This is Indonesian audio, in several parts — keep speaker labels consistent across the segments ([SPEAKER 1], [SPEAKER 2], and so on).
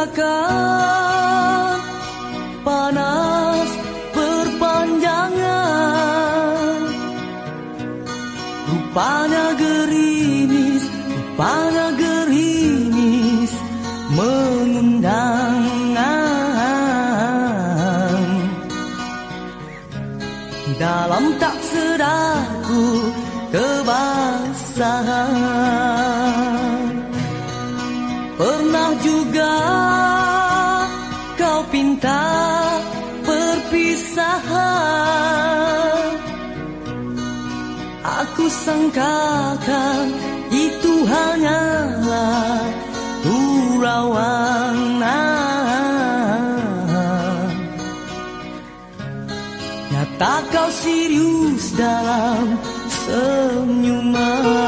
[SPEAKER 1] rasakan panas berpanjangan? Rupanya gerimis, rupanya Aku sangkakan itu hanyalah hurawanan Nyata kau serius dalam senyuman.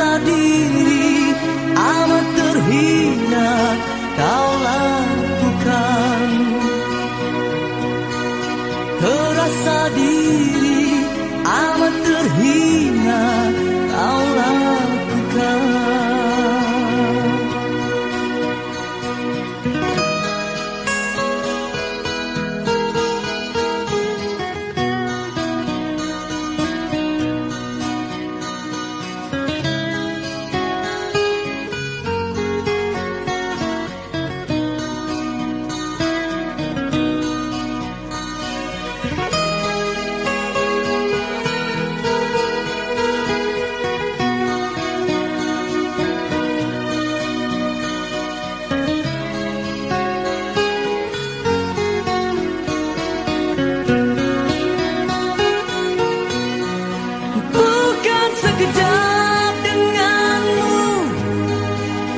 [SPEAKER 1] sadari amat terhina kau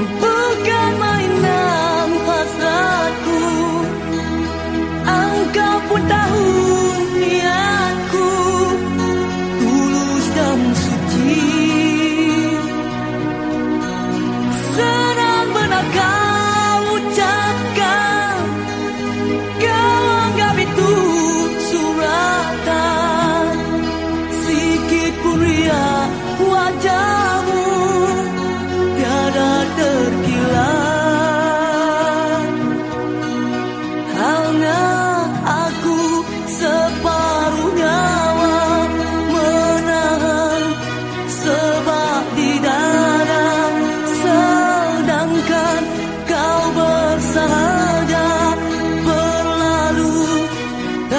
[SPEAKER 1] Ooh.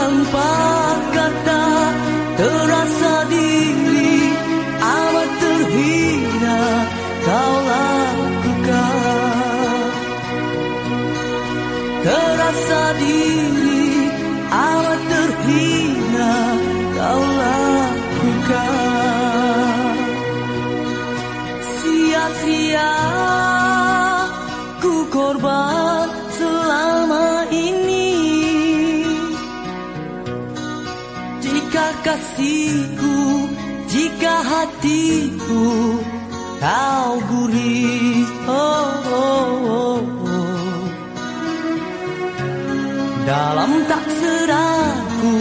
[SPEAKER 1] tanpa kata terasa diri amat terhina kau lakukan. Terasa diri amat terhina kau lakukan. Sia-sia ku korban Kasihku jika hatiku kau gurih oh, oh, oh, oh. Dalam tak seraku